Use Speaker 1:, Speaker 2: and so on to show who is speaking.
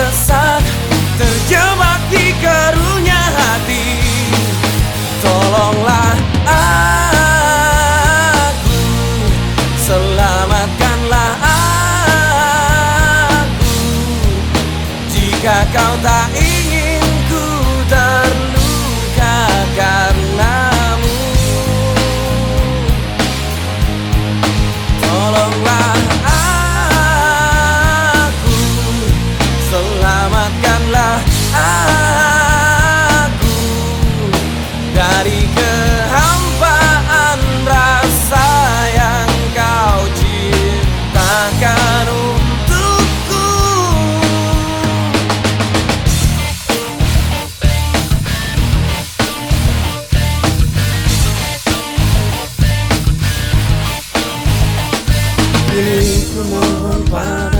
Speaker 1: tersesat Terjebak di karunia hati. Tolonglah aku Selamatkanlah aku. Jika kau tak dari kehampaan rasa yang kau ciptakan untukku. Pilih ku padamu